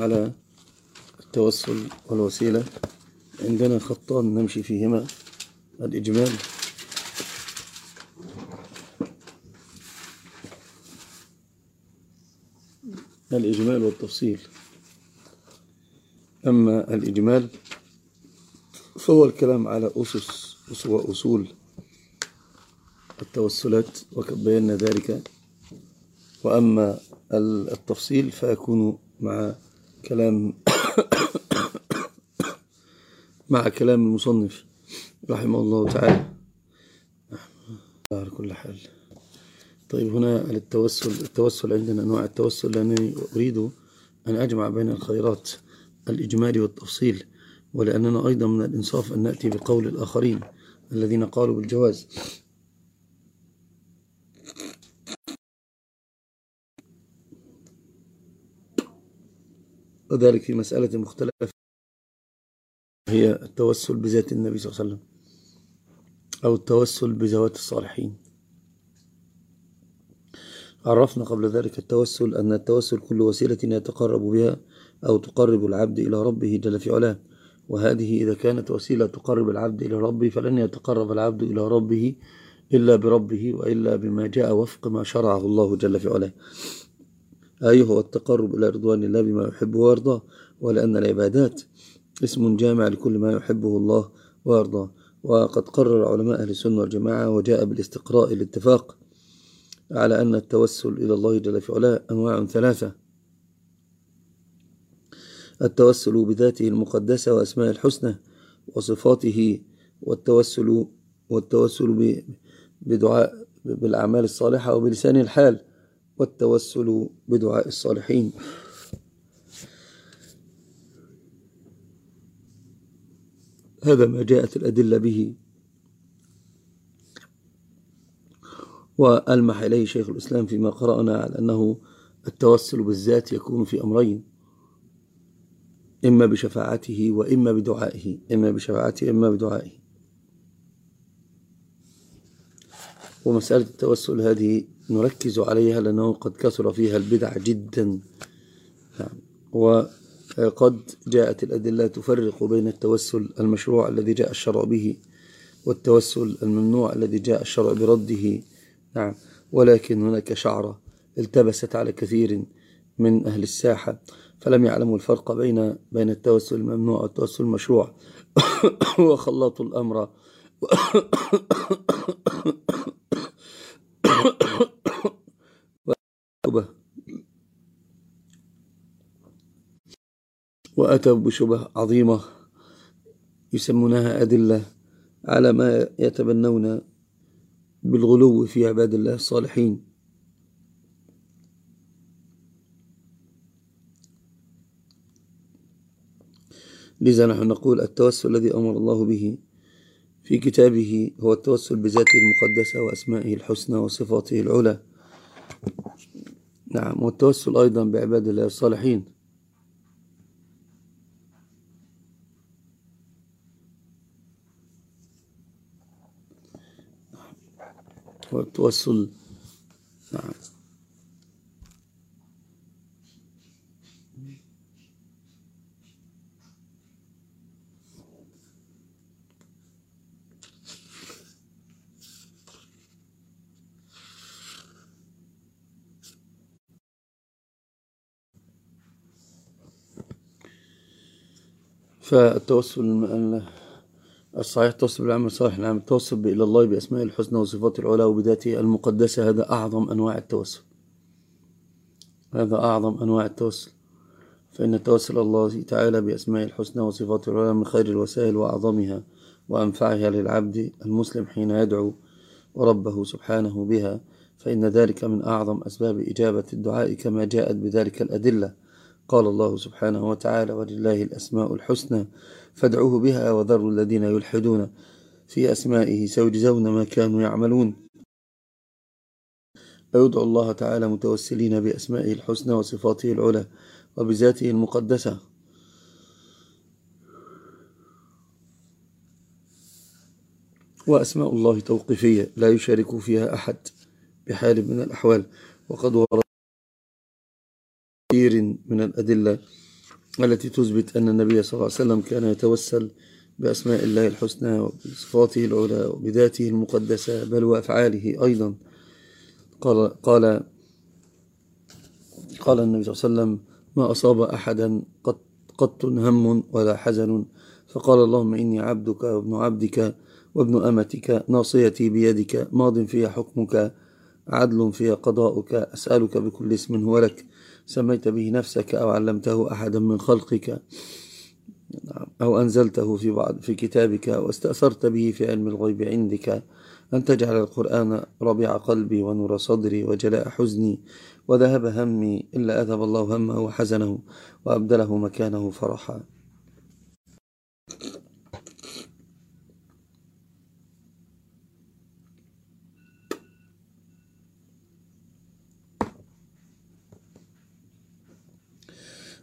على التوسل والوسيلة. عندنا خطان نمشي فيهما. الإجمال. الإجمال والتفصيل. أما الإجمال فهو الكلام على أسس وأصول التوسلات وقد بينا ذلك. وأما التفصيل فيكون مع كلام مع كلام المصنف رحمه الله تعالى. على كل حال. طيب هنا التوسل التوسل عندنا أنواع التوسل لأنني أريد أن أجمع بين الخيرات الإجمالي والتفصيل ولأننا أيضا من الإنصاف أن نأتي بقول الآخرين الذين قالوا بالجواز. وذلك في مسألة مختلفة هي التوسل بذات النبي صلى الله عليه وسلم أو التوسل بذوات الصالحين. عرفنا قبل ذلك التوسل أن التوسل كل وسيلة يتقرب بها أو تقرب العبد إلى ربه جل في علاه. وهذه إذا كانت وسيلة تقرب العبد إلى ربه فلن يتقرب العبد إلى ربه إلا بربه وإلا بما جاء وفق ما شرعه الله جل في علاه. أي هو التقرب إلى رضوان الله بما يحبه ويرضاه ولأن العبادات اسم جامع لكل ما يحبه الله ويرضاه وقد قرر علماء أهل السنة والجماعة وجاء بالاستقراء الاتفاق على أن التوسل إلى الله جل في علاه أنواع ثلاثة. التوسل بذاته المقدسة وأسماء الحسنى وصفاته والتوسل والتوسل بدعاء بالأعمال الصالحة وبلسان الحال. والتوسل بدعاء الصالحين. هذا ما جاءت الأدلة به. وألمح إليه شيخ الإسلام فيما قرأنا على أنه التوسل بالذات يكون في أمرين. إما بشفاعته وإما بدعائه. إما بشفاعته إما بدعائه. ومسألة التوسل هذه نركز عليها لأنه قد كثر فيها البدع جدا. نعم. وقد جاءت الأدلة تفرق بين التوسل المشروع الذي جاء الشرع به والتوسل الممنوع الذي جاء الشرع برده. نعم. ولكن هناك شعرة التبست على كثير من أهل الساحة فلم يعلموا الفرق بين بين التوسل الممنوع والتوسل المشروع. وخلطوا الأمر. وأتوا بشبه عظيمة يسمونها أدلة على ما يتبنون بالغلو في عباد الله الصالحين. لذا نحن نقول التوسل الذي أمر الله به في كتابه هو التوسل بذاته المقدسة وأسمائه الحسنى وصفاته العلى. نعم والتوسل أيضا بعباد الله الصالحين. والتوسل نعم. فالتوسل الصحيح التوسل بالعمل الصالح نعم التوسل إلى الله بأسماء الحسنى وصفات العلا وبذاته المقدسة. هذا أعظم أنواع التوسل. هذا أعظم أنواع التوسل. فإن التوسل الله تعالى بأسماء الحسنى وصفات العلا من خير الوسائل وأعظمها وأنفعها للعبد المسلم حين يدعو ربه سبحانه بها فإن ذلك من أعظم أسباب إجابة الدعاء كما جاءت بذلك الأدلة. قال الله سبحانه وتعالى ولله الأسماء الحسنى فادعوه بها وذروا الذين يلحدون في أسمائه سيجزون ما كانوا يعملون. فيدعو الله تعالى متوسلين بأسمائه الحسنى وصفاته العلى وبذاته المقدسة. وأسماء الله توقيفية لا يشارك فيها أحد بحال من الأحوال وقد ورد كثير من الأدلة التي تثبت أن النبي صلى الله عليه وسلم كان يتوسل بأسماء الله الحسنى وبصفاته العلى وبذاته المقدسة بل وأفعاله أيضا. قال قال قال النبي صلى الله عليه وسلم ما أصاب أحدا قط, قط هم ولا حزن. فقال اللهم إني عبدك وابن عبدك وابن أمتك ناصيتي بيدك ماض فيها حكمك عدل فيها قضاؤك أسألك بكل اسم هو لك. سميت به نفسك أو علمته أحدا من خلقك أو أنزلته في بعض في كتابك واستأثرت به في علم الغيب عندك. أن تجعل القرآن ربيع قلبي ونور صدري وجلاء حزني وذهب همي إلا أذهب الله همه وحزنه وأبدله مكانه فرحا.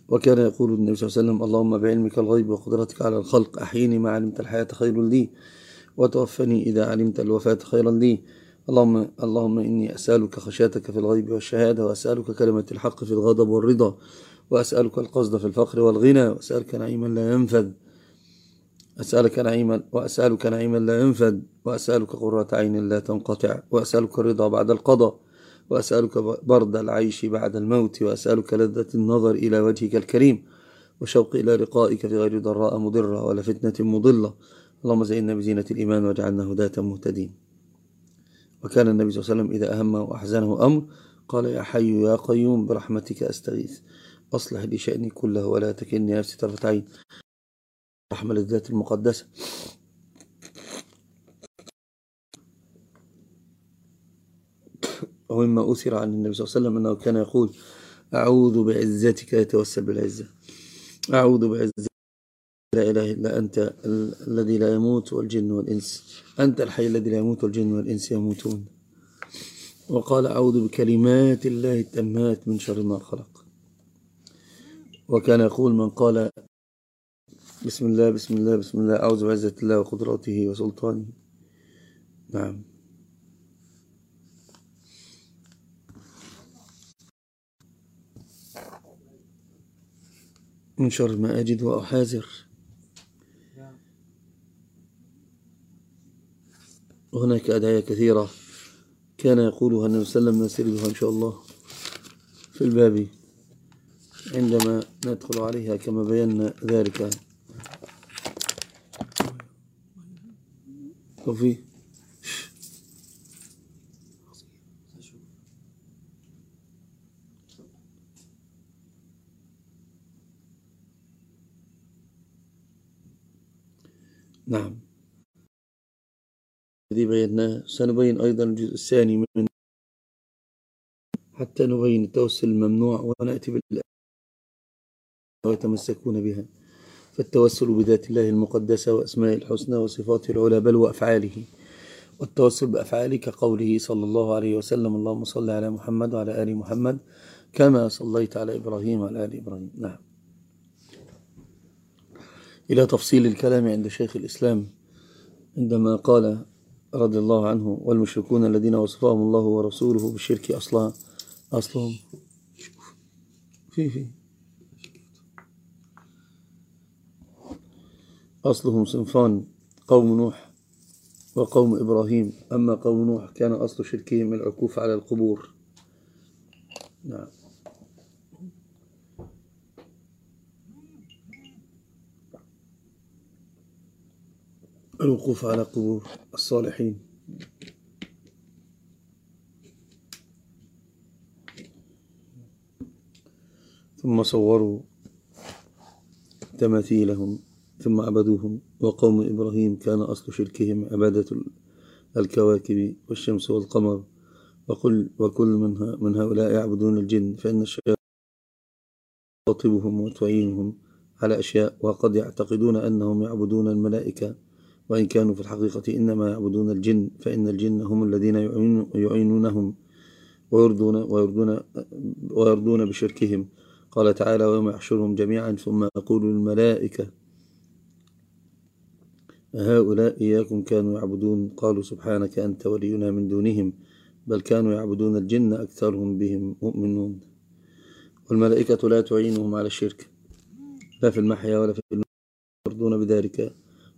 وكان يقول النبي صلى الله عليه وسلم اللهم بعلمك الغيب وقدرتك على الخلق أحيني ما علمت الحياة خير لي وتوفني إذا علمت الوفاة خيرا لي. اللهم, اللهم إني أسألك خشيتك في الغيب والشهادة وأسألك كلمة الحق في الغضب والرضا وأسألك القصد في الفقر والغنى وأسألك نعيما لا ينفذ أسألك نعيما وأسألك نعيما لا ينفذ وأسألك قرة عين لا تنقطع. وأسألك الرضا بعد القضاء. وأسألك برد العيش بعد الموت وأسألك لذة النظر إلى وجهك الكريم وشوق إلى لقائك في غير ضراء مضرة ولا فتنة مضلة. اللهم زينا بزينة الإيمان واجعلنا هداة مهتدين. وكان النبي صلى الله عليه وسلم إذا أهمه وأحزنه أمر قال يا حي يا قيوم برحمتك أستغيث. أصلح لي شأني كله ولا تكلني نفسي طرفة عين. رحمة الذات المقدسة. ومما أثر عن النبي صلى الله عليه وسلم أنه كان يقول أعوذ بعزتك يتوسل بالعزة. أعوذ بعزتك لا إله إلا أنت الذي لا يموت والجن والإنس أنت الحي الذي لا يموت والجن والإنس يموتون. وقال أعوذ بكلمات الله التمات من شر ما خلق. وكان يقول من قال بسم الله بسم الله بسم الله أعوذ بعزة الله وقدرته وسلطانه. نعم. من شر ما أجد وأحاذر. وهناك أدعية كثيرة كان يقولها النبي صلى الله عليه وسلم نسردها إن شاء الله في الباب عندما ندخل عليها كما بينا ذلك. وفي نعم. الذي بيناه سنبين أيضا الجزء الثاني من حتى نبين التوسل الممنوع ونأتي بالله ويتمسكون بها. فالتوسل بذات الله المقدسة وأسماء الحسنى وصفاته العلى بل وأفعاله. والتوسل بأفعاله كقوله صلى الله عليه وسلم اللهم صل على محمد وعلى آل محمد كما صليت على إبراهيم وعلى آل إبراهيم. نعم. إلى تفصيل الكلام عند شيخ الإسلام عندما قال رضي الله عنه والمشركون الذين وصفهم الله ورسوله بالشرك أصلا أصلهم. في في. أصلهم صنفان قوم نوح وقوم إبراهيم. أما قوم نوح كان أصل شركهم العكوف على القبور. نعم. الوقوف على قبور الصالحين. ثم صوروا تماثيلهم ثم عبدوهم وقوم إبراهيم كان أصل شركهم عبادة الكواكب والشمس والقمر. وكل, وكل منها من هؤلاء يعبدون الجن فإن الشياطين تخاطبهم وتعينهم على أشياء وقد يعتقدون أنهم يعبدون الملائكة. وإن كانوا في الحقيقة إنما يعبدون الجن فإن الجن هم الذين يعينونهم ويردون, ويردون, ويردون بشركهم. قال تعالى ويوم يحشرهم جميعا ثم يقول الملائكة هؤلاء إياكم كانوا يعبدون؟ قالوا سبحانك أنت ولينا من دونهم بل كانوا يعبدون الجن أكثرهم بهم مؤمنون. والملائكة لا تعينهم على الشرك لا في المحيا ولا في المردون بذلك.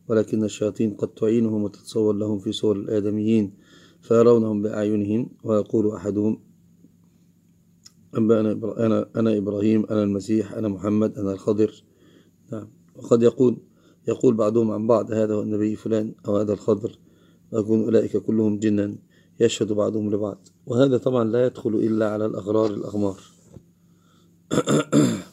ولكن الشياطين قد تعينهم وتتصور لهم في صور الآدميين فيرونهم بأعينهم ويقول أحدهم أنا إبراهيم أنا المسيح أنا محمد أنا الخضر. نعم. وقد يقول يقول بعضهم عن بعض هذا هو النبي فلان أو هذا الخضر. ويكون أولئك كلهم جنا. يشهد بعضهم لبعض. وهذا طبعا لا يدخل إلا على الأغرار الأغمار.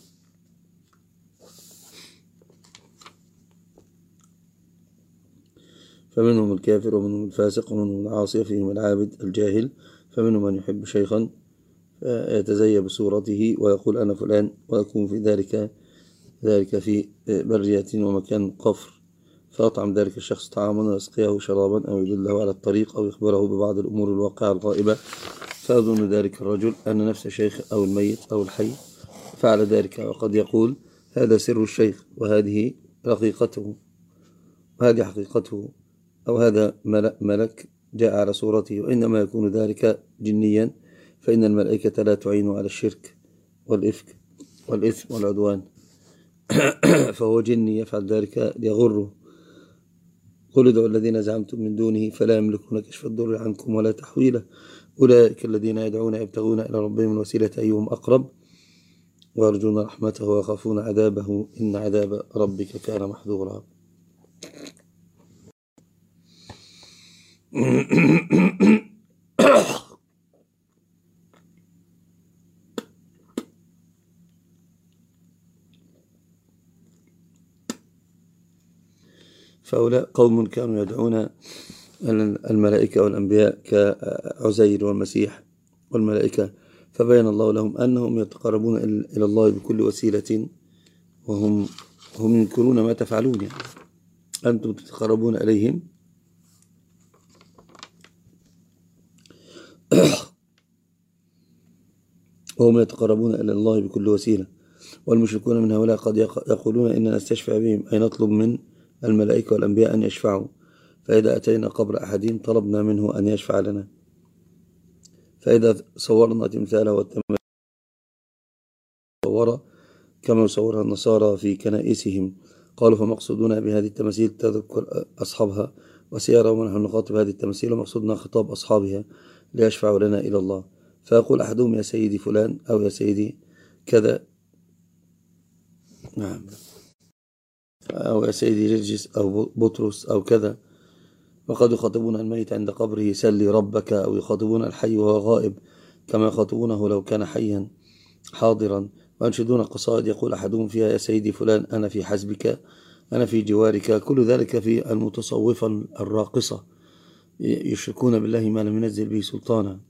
فمنهم الكافر ومنهم الفاسق ومنهم العاصي فيهم العابد الجاهل فمنهم من يحب شيخا فيتزي بصورته ويقول أنا فلان ويكون في ذلك ذلك في برية ومكان قفر. فأطعم ذلك الشخص طعاما ويسقيه شرابا أو يدله على الطريق أو يخبره ببعض الأمور الواقعة الغائبة. فأظن ذلك الرجل أن نفس الشيخ أو الميت أو الحي فعل ذلك وقد يقول هذا سر الشيخ وهذه رقيقته وهذه حقيقته. أو هذا ملك جاء على صورته وإنما يكون ذلك جنيا فإن الملائكة لا تعين على الشرك والإفك والإثم والعدوان. فهو جني يفعل ذلك ليغره. قل ادعوا الذين زعمتم من دونه فلا يملكون كشف الضر عنكم ولا تحويله. أولئك الذين يدعون يبتغون إلى ربهم الوسيلة أيهم أقرب. ويرجون رحمته ويخافون عذابه. إن عذاب ربك كان محذورا. فهؤلاء قوم كانوا يدعون الملائكة والأنبياء كعزير والمسيح والملائكة فبين الله لهم أنهم يتقربون إلى الله بكل وسيلة وهم هم ينكرون ما تفعلون. يعني أنتم تتقربون إليهم؟ وهم يتقربون إلى الله بكل وسيلة. والمشركون من هؤلاء قد يقولون إننا نستشفع بهم أي نطلب من الملائكة والأنبياء أن يشفعوا. فإذا أتينا قبر أحدهم طلبنا منه أن يشفع لنا. فإذا صورنا تمثاله صور كما يصورها النصارى في كنائسهم. قالوا فمقصودنا بهذه التماثيل تذكر أصحابها وسيارة ونحن نخاطب هذه التماثيل ومقصودنا خطاب أصحابها ليشفعوا لنا إلى الله. فيقول أحدهم يا سيدي فلان أو يا سيدي كذا. نعم. أو يا سيدي جرجس أو بطرس أو كذا. وقد يخاطبون الميت عند قبره سلي ربك أو يخاطبون الحي وهو غائب كما يخاطبونه لو كان حيا حاضرا. وينشدون قصائد يقول أحدهم فيها يا سيدي فلان أنا في حزبك أنا في جوارك. كل ذلك في المتصوفة الراقصة. يشركون بالله ما لم ينزل به سلطانا.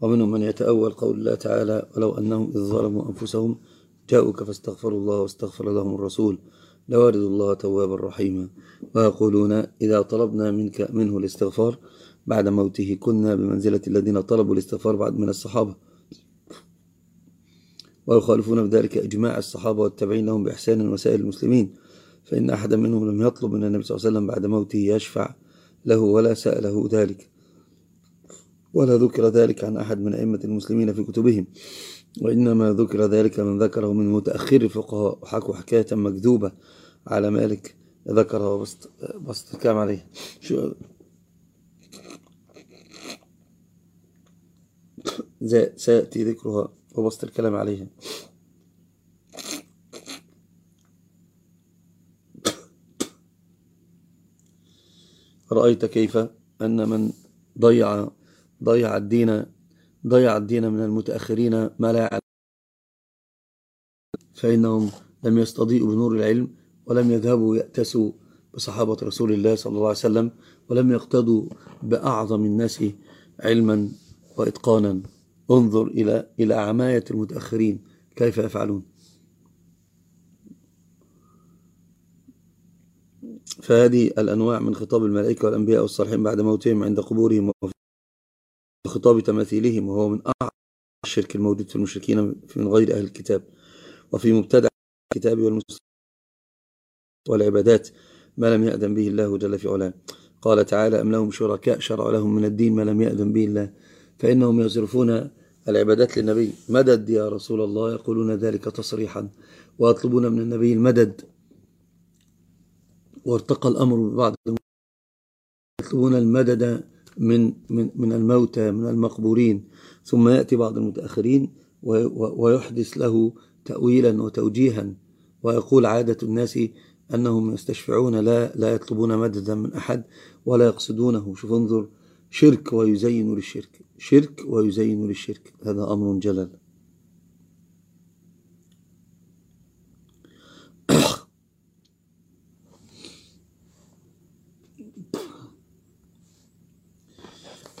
ومنهم من يتأول قول الله تعالى ولو أنهم إذ ظلموا أنفسهم جاءوك فاستغفروا الله واستغفر لهم الرسول لوارد الله توابا رحيما ويقولون إذا طلبنا منك منه الاستغفار بعد موته كنا بمنزلة الذين طلبوا الاستغفار بعد من الصحابة. ويخالفون بذلك إجماع الصحابة والتابعين لهم بإحسان وسائل المسلمين فإن أحدا منهم لم يطلب من النبي صلى الله عليه وسلم بعد موته يشفع له ولا سأله ذلك. ولا ذكر ذلك عن أحد من أئمة المسلمين في كتبهم وإنما ذكر ذلك من ذكره من متأخر الفقهاء وحكوا حكاية مكذوبة على مالك ذكرها وبسط الكلام عليه. شو؟ سيأتي ذكرها وبسط الكلام عليها. رأيت كيف أن من ضيع ضيع الدين ضيع الدين من المتأخرين ما لا يعلم. فإنهم لم يستضيئوا بنور العلم ولم يذهبوا يأتسوا بصحابة رسول الله صلى الله عليه وسلم ولم يقتدوا بأعظم الناس علما وإتقانا. انظر إلى إلى عماية المتأخرين كيف يفعلون. فهذه الأنواع من خطاب الملائكة والأنبياء والصالحين بعد موتهم عند قبورهم. وخطاب تماثيلهم وهو من أعظم الشرك الموجود في المشركين من غير أهل الكتاب وفي مبتدع الكتاب والمسلمين والعبادات ما لم يأذن به الله جل في علاه. قال تعالى أم لهم شركاء شرع لهم من الدين ما لم يأذن به الله فإنهم يصرفون العبادات للنبي. مدد يا رسول الله يقولون ذلك تصريحا ويطلبون من النبي المدد. وارتقى الأمر ببعض يطلبون المدد من, من, من الموتى من المقبورين. ثم يأتي بعض المتأخرين ويحدث له تأويلا وتوجيها ويقول عادة الناس أنهم يستشفعون لا, لا يطلبون مددا من أحد ولا يقصدونه. شوف انظر شرك ويزين للشرك شرك ويزين للشرك. هذا أمر جلل.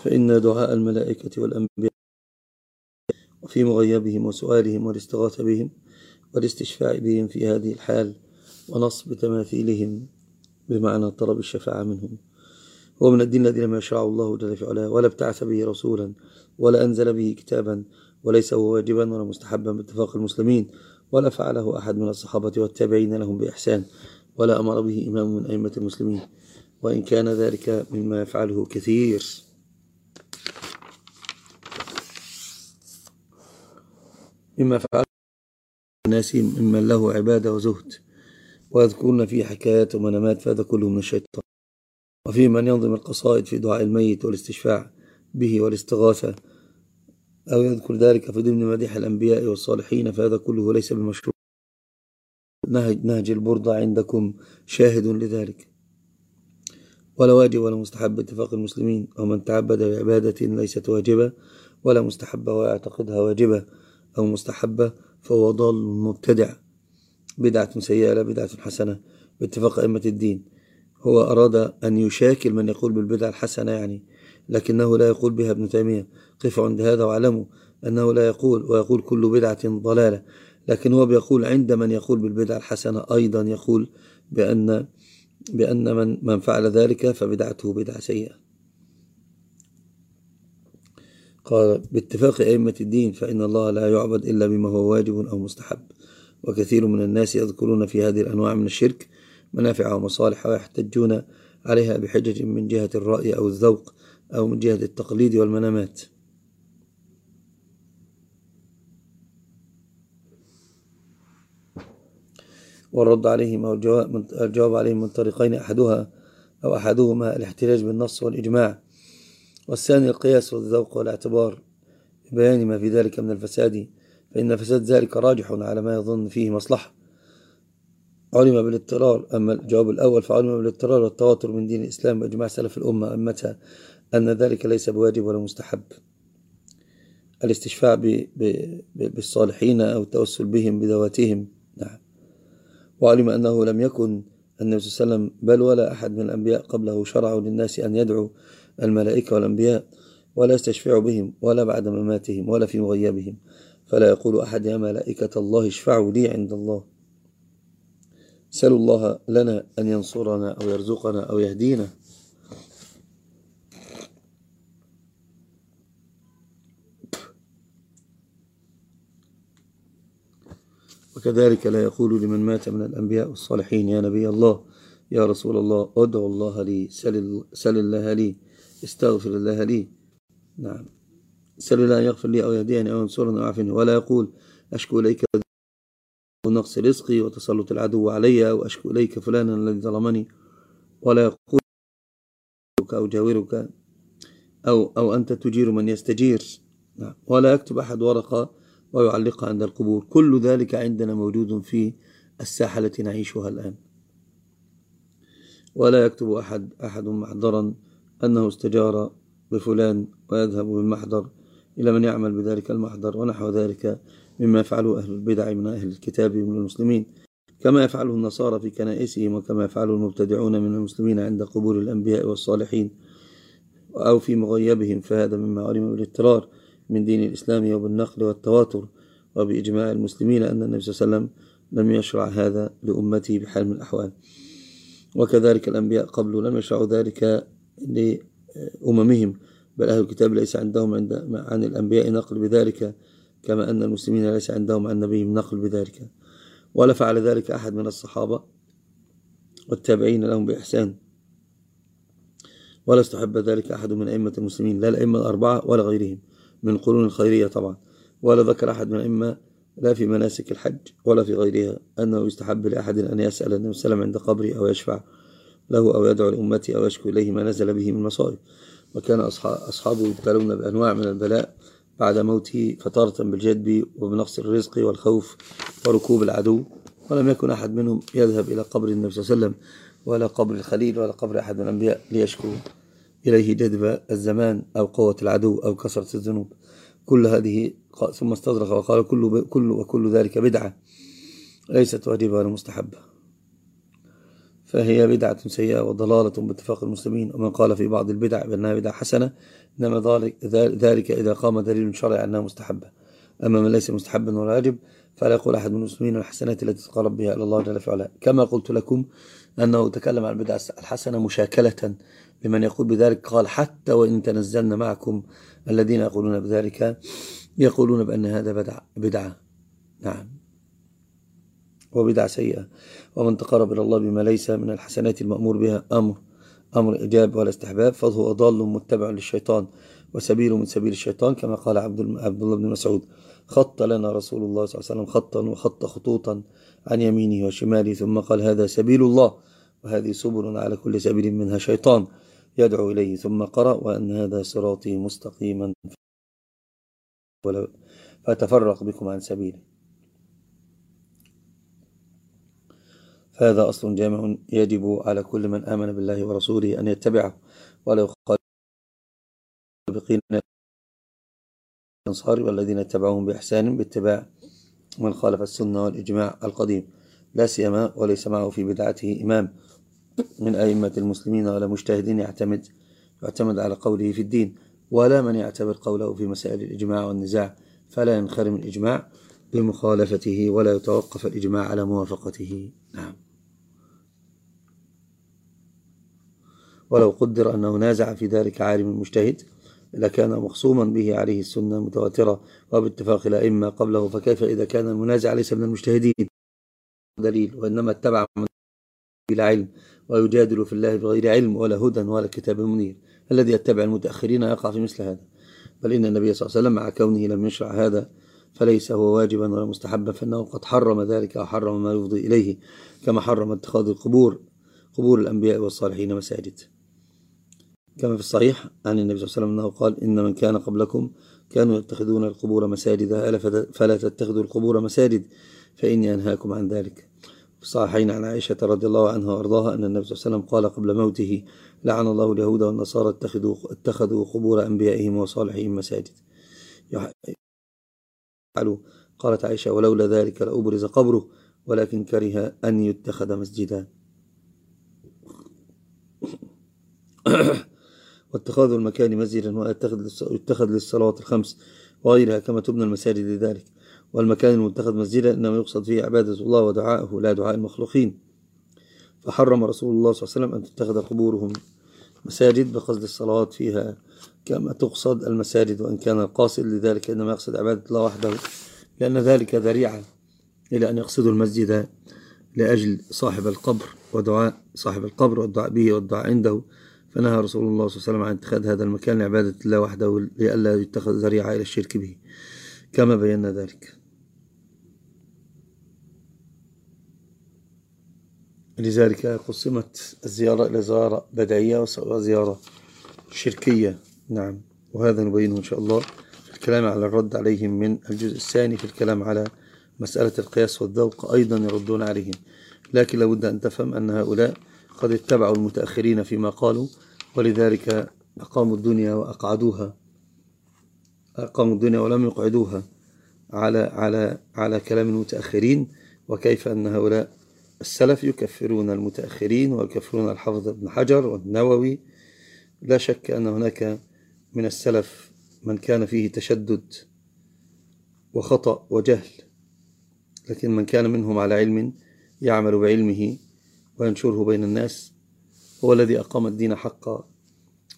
فإن دعاء الملائكة والأنبياء وفي مغيبهم وسؤالهم والاستغاثة بهم والاستشفاع بهم في هذه الحال ونصب تماثيلهم بمعنى طلب الشفاعة منهم. هو من الدين الذي لم يشرعه الله جل في علاه ولا ابتعث به رسولا ولا أنزل به كتابا وليس هو واجبا ولا مستحبا باتفاق المسلمين ولا فعله أحد من الصحابة والتابعين لهم بإحسان ولا أمر به إمام من أئمة المسلمين. وإن كان ذلك مما يفعله كثير. مما فعله الناس ممن له عبادة وزهد ويذكرون فيه حكايات ومنامات فهذا كله من الشيطان. وفي من ينظم القصائد في دعاء الميت والاستشفاع به والاستغاثة أو يذكر ذلك في ضمن مديح الأنبياء والصالحين فهذا كله ليس بمشروع. نهج, نهج البردة عندكم شاهد لذلك. ولا واجب ولا مستحب اتفاق المسلمين ومن تعبد بعبادة ليست واجبة ولا مستحبة ويعتقدها واجبة. أو مستحبة فهو ضال مبتدع. بدعة سيئة لا بدعة حسنة. باتفاق أئمة الدين. هو أراد أن يشاكل من يقول بالبدعة الحسنة يعني لكنه لا يقول بها ابن تيمية. قفوا عند هذا واعلموا أنه لا يقول ويقول كل بدعة ضلالة. لكن هو بيقول عند من يقول بالبدعة الحسنة أيضا يقول بأن بأن من من فعل ذلك فبدعته بدعة سيئة. قال باتفاق أئمة الدين فإن الله لا يعبد إلا بما هو واجب أو مستحب. وكثير من الناس يذكرون في هذه الأنواع من الشرك منافع ومصالح ويحتجون عليها بحجج من جهة الرأي أو الذوق أو من جهة التقليد والمنامات. والرد عليهم أو الجواب عليهم من طريقين أحدها أو أحدهما الاحتجاج بالنص والإجماع. والثاني القياس والذوق والاعتبار. ببيان ما في ذلك من الفساد فإن فساد ذلك راجح على ما يظن فيه مصلحة. علم بالاضطرار أما الجواب الأول فعلم بالاضطرار والتواتر من دين الإسلام وإجماع سلف الأمة أمتها أن ذلك ليس بواجب ولا مستحب. الاستشفاع بالصالحين أو التوسل بهم بذواتهم. نعم. وعلم أنه لم يكن النبي صلى الله عليه وسلم بل ولا أحد من الأنبياء قبله شرعوا للناس أن يدعوا الملائكة والأنبياء ولا يستشفعوا بهم ولا بعد مماتهم ولا في مغيبهم. فلا يقول أحد يا ملائكة الله اشفعوا لي عند الله. سألوا الله لنا أن ينصرنا أو يرزقنا أو يهدينا. وكذلك لا يقول لمن مات من الأنبياء والصالحين يا نبي الله يا رسول الله ادعو الله لي سل الله لي. استغفر الله لي. نعم. سل الله أن يغفر لي أو يهديني أو ينصرني أو يعافيني ولا يقول أشكو إليك ونقص رزقي وتسلط العدو علي وأشكو إليك فلانا الذي ظلمني. ولا يقول أو جاورك أو, أو أنت تجير من يستجير. نعم. ولا يكتب أحد ورقة ويعلقها عند القبور. كل ذلك عندنا موجود في الساحة التي نعيشها الآن. ولا يكتب أحد أحد محضرا أنه استجار بفلان ويذهب بالمحضر إلى من يعمل بذلك المحضر ونحو ذلك مما يفعله أهل البدع من أهل الكتاب من المسلمين كما يفعله النصارى في كنائسهم وكما يفعله المبتدعون من المسلمين عند قبور الأنبياء والصالحين أو في مغيبهم فهذا مما علم بالاضطرار من دين الإسلام وبالنقل والتواتر وبإجماع المسلمين أن النبي صلى الله عليه وسلم لم يشرع هذا لأمته بحال من الأحوال. وكذلك الأنبياء قبله لم يشرعوا ذلك لأممهم. بل أهل الكتاب ليس عندهم عند عن الأنبياء نقل بذلك كما أن المسلمين ليس عندهم عن نبيهم نقل بذلك. ولا فعل ذلك أحد من الصحابة والتابعين لهم بإحسان. ولا استحب ذلك أحد من أئمة المسلمين لا الأئمة الأربعة ولا غيرهم من قرون الخيرية طبعا. ولا ذكر أحد من إما لا في مناسك الحج ولا في غيرها أنه يستحب لأحد أن يسأل النبي صلى الله عليه وسلم عند قبره أو يشفع. له أو يدعو لأمته أو يشكو إليه ما نزل به من مصائب. وكان أصحابه يبتلون بأنواع من البلاء بعد موته فتارة بالجدب وبنقص الرزق والخوف وركوب العدو. ولم يكن أحد منهم يذهب إلى قبر النبي صلى الله عليه وسلم ولا قبر الخليل ولا قبر أحد من الأنبياء ليشكو إليه جذب الزمان أو قوة العدو أو كثرة الذنوب. كل هذه ثم استدرك وقال كل, كل وكل ذلك بدعة ليست واجبة ولا مستحبة. فهي بدعة سيئة وضلالة باتفاق المسلمين. ومن قال في بعض البدع بأنها بدعة حسنة إنما ذلك إذا قام دليل شرعي أنها مستحبة. أما من ليس مستحبا ولا واجب فلا يقول أحد من المسلمين الحسنات التي تقرب بها إلى الله جل في علاه كما قلت لكم أنه تكلم عن البدعة الحسنة مشاكلة لمن يقول بذلك. قال حتى وإن تنزلنا معكم الذين يقولون بذلك يقولون بأن هذا بدعة, بدعة. نعم. وبدعة سيئة. ومن تقرب إلى الله بما ليس من الحسنات المأمور بها أمر أمر إجاب ولا استحباب فهو ضال متبع للشيطان وسبيل من سبيل الشيطان كما قال عبد الله بن مسعود خط لنا رسول الله صلى الله عليه وسلم خطا وخط خطوطا عن يمينه وشماله ثم قال هذا سبيل الله وهذه سبل على كل سبيل منها شيطان يدعو إليه ثم قرأ وأن هذا صراطي مستقيما فتفرق بكم عن سبيله فهذا أصل جامع يجب على كل من آمن بالله ورسوله أن يتبعه. ولا يخالف الأنصار والذين اتبعوهم بإحسان باتباع من خالف السنة والإجماع القديم. لا سيما وليس معه في بدعته إمام. من أئمة المسلمين ولا مجتهد يعتمد يعتمد على قوله في الدين. ولا من يعتبر قوله في مسائل الإجماع والنزاع. فلا ينخرم الإجماع بمخالفته ولا يتوقف الإجماع على موافقته. نعم. ولو قدر أنه نازع في ذلك عالم مجتهد لكان مخصوما به عليه السنة متواترة وباتفاق الأئمة قبله فكيف إذا كان المنازع ليس من المجتهدين؟ دليل وإنما اتبع من بلا علم ويجادل في الله بغير علم ولا هدى ولا كتاب منير. الذي يتبع المتأخرين يقع في مثل هذا. بل إن النبي صلى الله عليه وسلم مع كونه لم يشرع هذا فليس هو واجبا ولا مستحبا فإنه قد حرم ذلك أو حرم ما يفضي إليه كما حرم اتخاذ القبور قبور الأنبياء والصالحين مساجد. كما في الصحيح عن النبي صلى الله عليه وسلم أنه قال إن من كان قبلكم كانوا يتخذون القبور مساجد فلا تتخذوا القبور مساجد فإني أنهاكم عن ذلك. في الصحيحين عن عائشة رضي الله عنها وأرضاها أن النبي صلى الله عليه وسلم قال قبل موته لعن الله اليهود والنصارى اتخذوا, اتخذوا قبور أنبيائهم وصالحهم مساجد. قالت عائشة ولولا ذلك لأبرز قبره ولكن كره أن يتخذ مسجدا. واتخاذ المكان مسجدا ويتخذ للصلاة الخمس وغيرها كما تبنى المساجد لذلك. والمكان المتخذ مسجدا إنما يقصد فيه عبادة الله ودعاءه لا دعاء المخلوقين. فحرم رسول الله صلى الله عليه وسلم أن تتخذ قبورهم مساجد بقصد الصلاة فيها. كما تقصد المساجد وإن كان القاصد لذلك إنما يقصد عبادة الله وحده لأن ذلك ذريعة إلى أن يقصدوا المسجد لأجل صاحب القبر ودعاء صاحب القبر والدعاء به والدعاء عنده. فنهى رسول الله صلى الله عليه وسلم عن اتخاذ هذا المكان لعبادة الله وحده لئلا يتخذ ذريعة إلى الشرك به. كما بينا ذلك. لذلك قسمت الزيارة إلى زيارة بدعية وزيارة شركية. نعم. وهذا نبينه إن شاء الله في الكلام على الرد عليهم من الجزء الثاني في الكلام على مسألة القياس والذوق أيضا يردون عليهم. لكن لابد أن تفهم أن هؤلاء قد اتبعوا المتأخرين فيما قالوا ولذلك أقاموا الدنيا وأقعدوها. أقاموا الدنيا ولم يقعدوها على على على كلام المتأخرين. وكيف أن هؤلاء السلف يكفرون المتأخرين ويكفرون الحافظ ابن حجر والنووي؟ لا شك أن هناك من السلف من كان فيه تشدد وخطأ وجهل لكن من كان منهم على علم يعمل بعلمه وينشره بين الناس. هو الذي أقام الدين حقا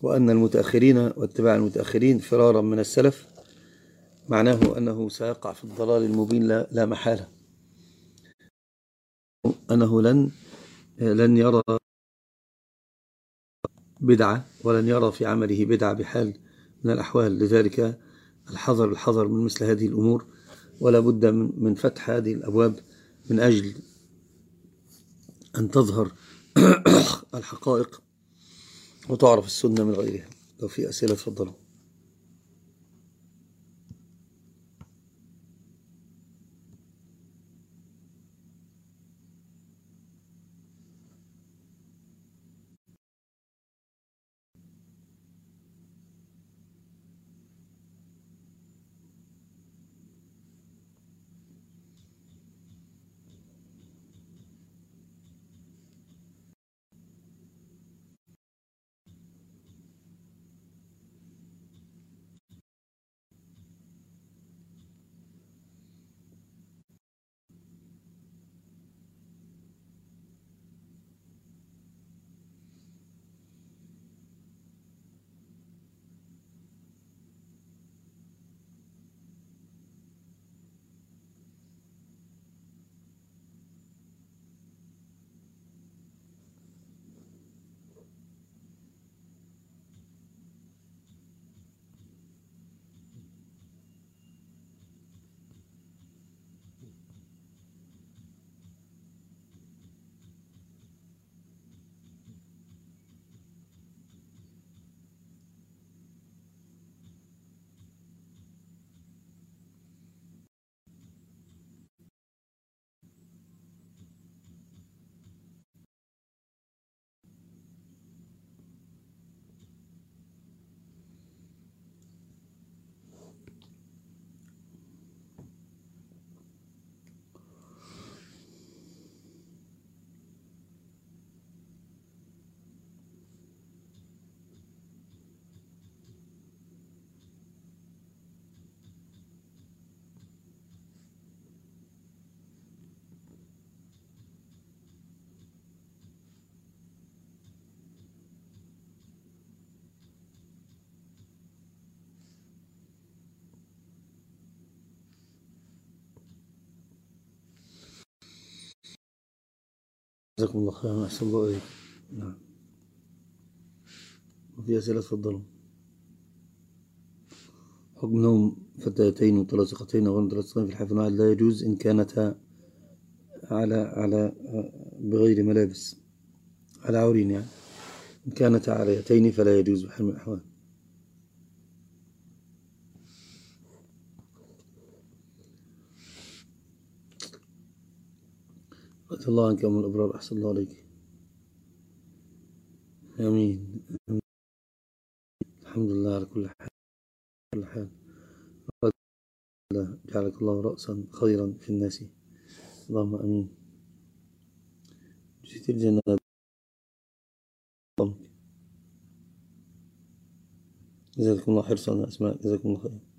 وأن المتأخرين واتباع المتأخرين فرارا من السلف. معناه أنه سيقع في الضلال المبين لا محالة. أنه لن لن يرى بدعة ولن يرى في عمله بدعة بحال من الأحوال. لذلك الحذر الحذر من مثل هذه الأمور ولا بد من فتح هذه الأبواب من أجل أن تظهر الحقائق وتعرف السنة من غيرها. لو في أسئلة تفضلوا. جزاكم الله خيرا أحسن الله إليك. نعم. وفي أسئلة تفضلوا. حكم نوم فتاتين متلاصقتين أو غير متلاصقتين في الحفل لا يجوز إن كانتا على على بغير ملابس. على عورين يعني. إن كانتا عاريتين فلا يجوز بحال من الأحوال. رضي الله عنك أم الأبرار أحسن الله عليك. آمين. الحمد لله على كل حال كل حال. جعلك الله رأسا خيرا في الناس. اللهم أمين. جئت الجنة. جزاكم الله حرصا أسماء جزاكم الله خير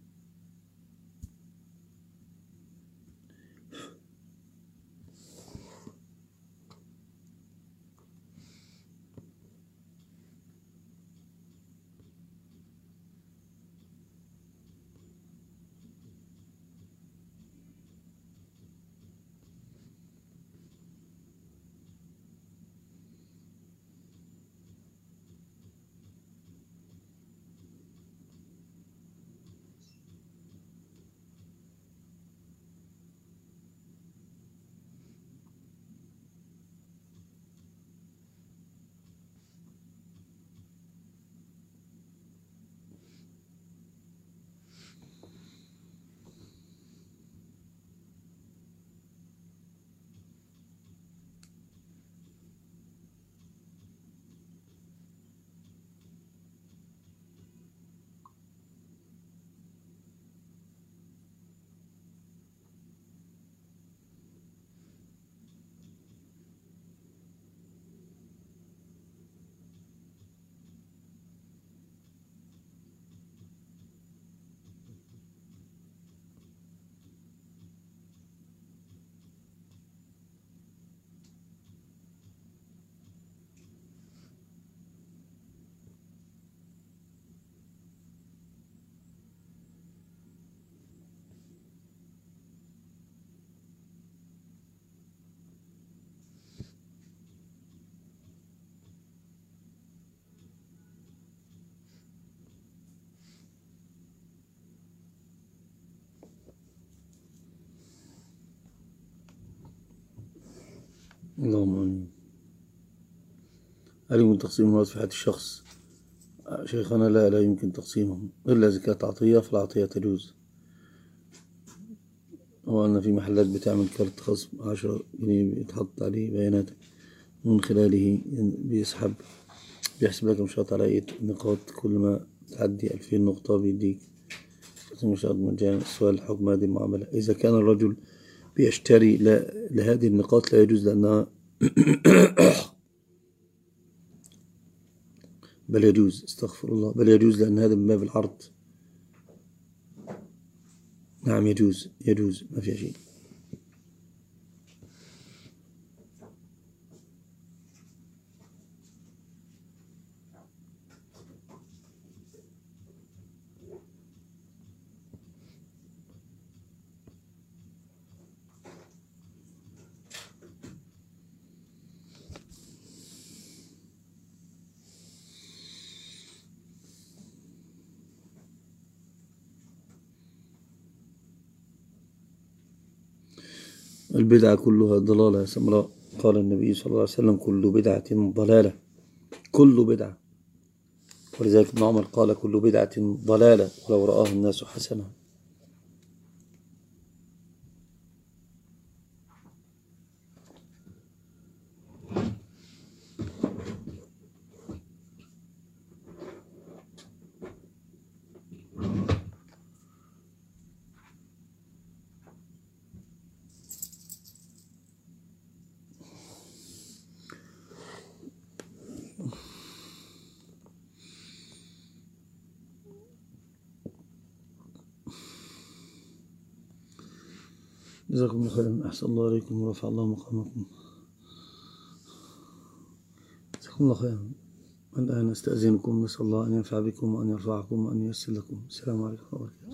اللهم آمين. هل يمكن تقسيم المواد في حياة الشخص. شيخنا لا لا يمكن تقسيمهم إلا إذا كانت عطية فالعطية تجوز. هو أن في محلات بتعمل كارت خصم عشرة جنيه بيتحط عليه بياناتك من خلاله بيسحب بيحسب لك مشاط على أي نقاط. كل ما تعدي ألفين نقطة بيديك مشاط مجانا. السؤال حكم هذه المعاملة؟ إذا كان الرجل بيشتري لهذه النقاط لا يجوز لأنها بل يجوز استغفر الله بل يجوز لأن هذا من باب العرض. نعم يجوز يجوز ما في شيء. البدعة كلها ضلالة سمراء. قال النبي صلى الله عليه وسلم كل بدعة ضلالة. كل بدعة. ولذلك ابن عمر قال كل بدعة ضلالة. ولو رآه الناس حسنا جزاكم الله خيرا. أحسن الله عليكم ورفع الله مقامكم. جزاكم الله خيرا. الآن أستأذنكم نسأل الله أن ينفع بكم وأن يرفعكم وأن ييسر لكم. السلام عليكم ورحمة الله